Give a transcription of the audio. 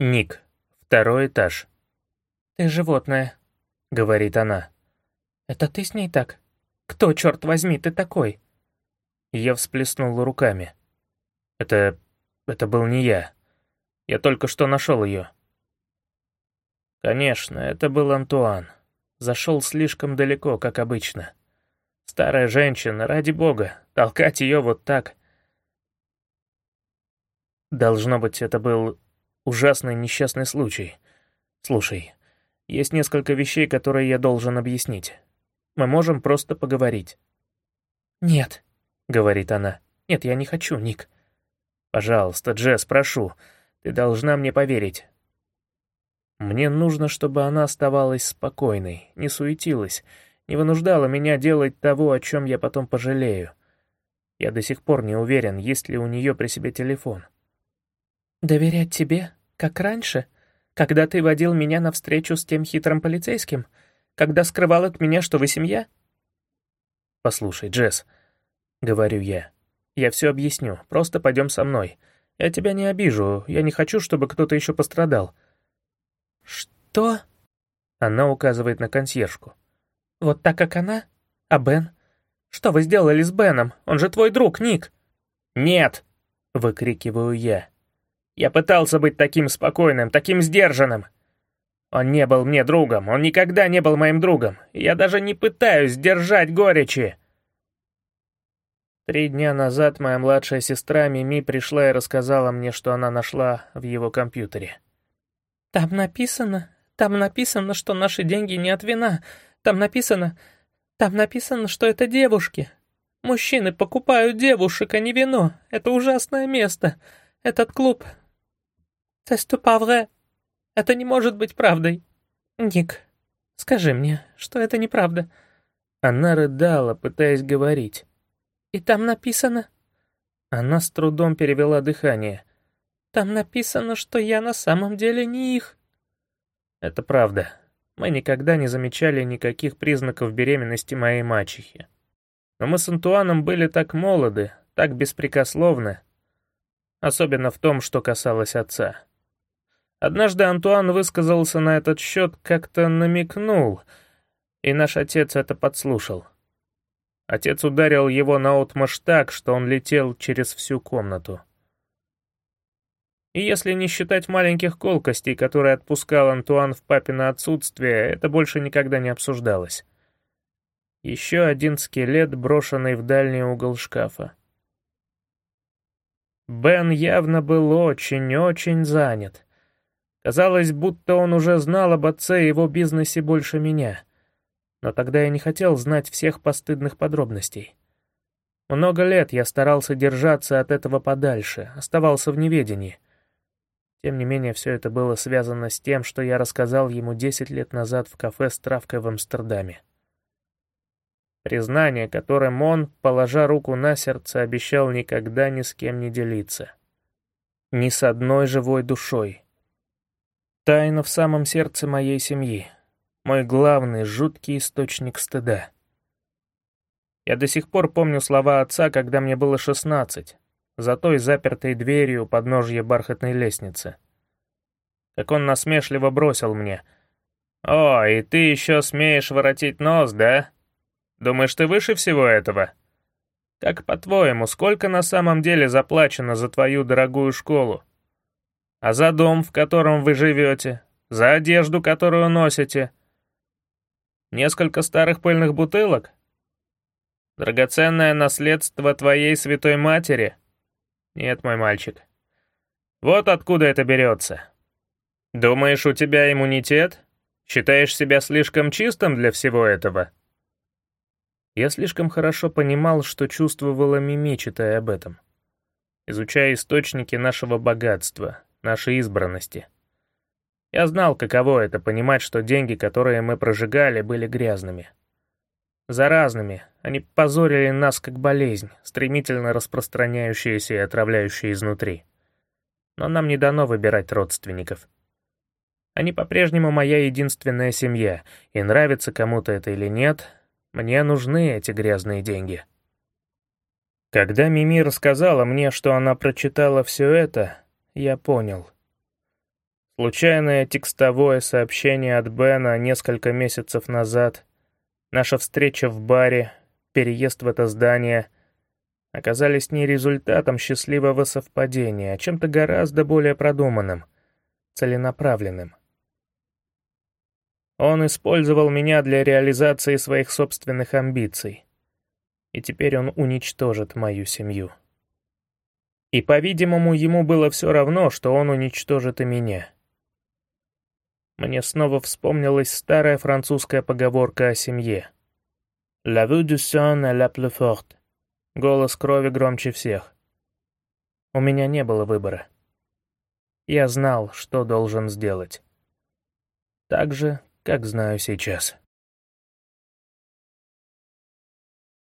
Ник, второй этаж. «Ты животное», — говорит она. «Это ты с ней так? Кто, черт возьми, ты такой?» Я всплеснул руками. Это... это был не я. Я только что нашел ее. Конечно, это был Антуан. Зашел слишком далеко, как обычно. Старая женщина, ради бога, толкать ее вот так. Должно быть, это был ужасный несчастный случай. Слушай, есть несколько вещей, которые я должен объяснить. Мы можем просто поговорить». «Нет», — говорит она. «Нет, я не хочу, Ник. Пожалуйста, Джесс, прошу, ты должна мне поверить». Мне нужно, чтобы она оставалась спокойной, не суетилась, не вынуждала меня делать того, о чем я потом пожалею. Я до сих пор не уверен, есть ли у нее при себе телефон. «Доверять тебе, как раньше, когда ты водил меня на встречу с тем хитрым полицейским, когда скрывал от меня, что вы семья?» «Послушай, Джесс», — говорю я, — «я все объясню, просто пойдем со мной. Я тебя не обижу, я не хочу, чтобы кто-то еще пострадал». «Что?» Она указывает на консьержку. «Вот так, как она? А Бен? Что вы сделали с Беном? Он же твой друг, Ник!» «Нет!» — выкрикиваю я. Я пытался быть таким спокойным, таким сдержанным. Он не был мне другом, он никогда не был моим другом. Я даже не пытаюсь сдержать горечи. Три дня назад моя младшая сестра Мими пришла и рассказала мне, что она нашла в его компьютере. «Там написано, там написано, что наши деньги не от вина. Там написано, там написано, что это девушки. Мужчины покупают девушек, а не вино. Это ужасное место. Этот клуб «C'est pas Это не может быть правдой. Ник, скажи мне, что это неправда». Она рыдала, пытаясь говорить. «И там написано...» Она с трудом перевела дыхание. «Там написано, что я на самом деле не их». Это правда. Мы никогда не замечали никаких признаков беременности моей мачехи. Но мы с Антуаном были так молоды, так беспрекословны, особенно в том, что касалось отца. Однажды Антуан высказался на этот счет, как-то намекнул, и наш отец это подслушал. Отец ударил его наотмашь так, что он летел через всю комнату. И если не считать маленьких колкостей, которые отпускал Антуан в папино отсутствие, это больше никогда не обсуждалось. Еще один скелет, брошенный в дальний угол шкафа. Бен явно был очень-очень занят. Казалось, будто он уже знал об отце и его бизнесе больше меня. Но тогда я не хотел знать всех постыдных подробностей. Много лет я старался держаться от этого подальше, оставался в неведении. Тем не менее, все это было связано с тем, что я рассказал ему 10 лет назад в кафе с травкой в Амстердаме. Признание, которым он, положа руку на сердце, обещал никогда ни с кем не делиться. Ни с одной живой душой. Тайна в самом сердце моей семьи. Мой главный, жуткий источник стыда. Я до сих пор помню слова отца, когда мне было шестнадцать, за той запертой дверью подножья бархатной лестницы. Как он насмешливо бросил мне. «О, и ты еще смеешь воротить нос, да? Думаешь, ты выше всего этого? Как по-твоему, сколько на самом деле заплачено за твою дорогую школу? А за дом, в котором вы живете? За одежду, которую носите? Несколько старых пыльных бутылок? Драгоценное наследство твоей святой матери? Нет, мой мальчик. Вот откуда это берется. Думаешь, у тебя иммунитет? Считаешь себя слишком чистым для всего этого? Я слишком хорошо понимал, что чувствовала Мими, читая об этом. Изучая источники нашего богатства, нашей избранности. Я знал, каково это понимать, что деньги, которые мы прожигали, были грязными. Заразными, они позорили нас как болезнь, стремительно распространяющаяся и отравляющая изнутри. Но нам не дано выбирать родственников. Они по-прежнему моя единственная семья, и нравится кому-то это или нет, мне нужны эти грязные деньги. Когда Мими рассказала мне, что она прочитала все это, я понял. Случайное текстовое сообщение от Бена несколько месяцев назад, наша встреча в баре, переезд в это здание оказались не результатом счастливого совпадения, а чем-то гораздо более продуманным, целенаправленным. Он использовал меня для реализации своих собственных амбиций, и теперь он уничтожит мою семью. И, по-видимому, ему было все равно, что он уничтожит и меня. Мне снова вспомнилась старая французская поговорка о семье. «La vue du sang est la plus forte». Голос крови громче всех. У меня не было выбора. Я знал, что должен сделать. Так же, как знаю сейчас.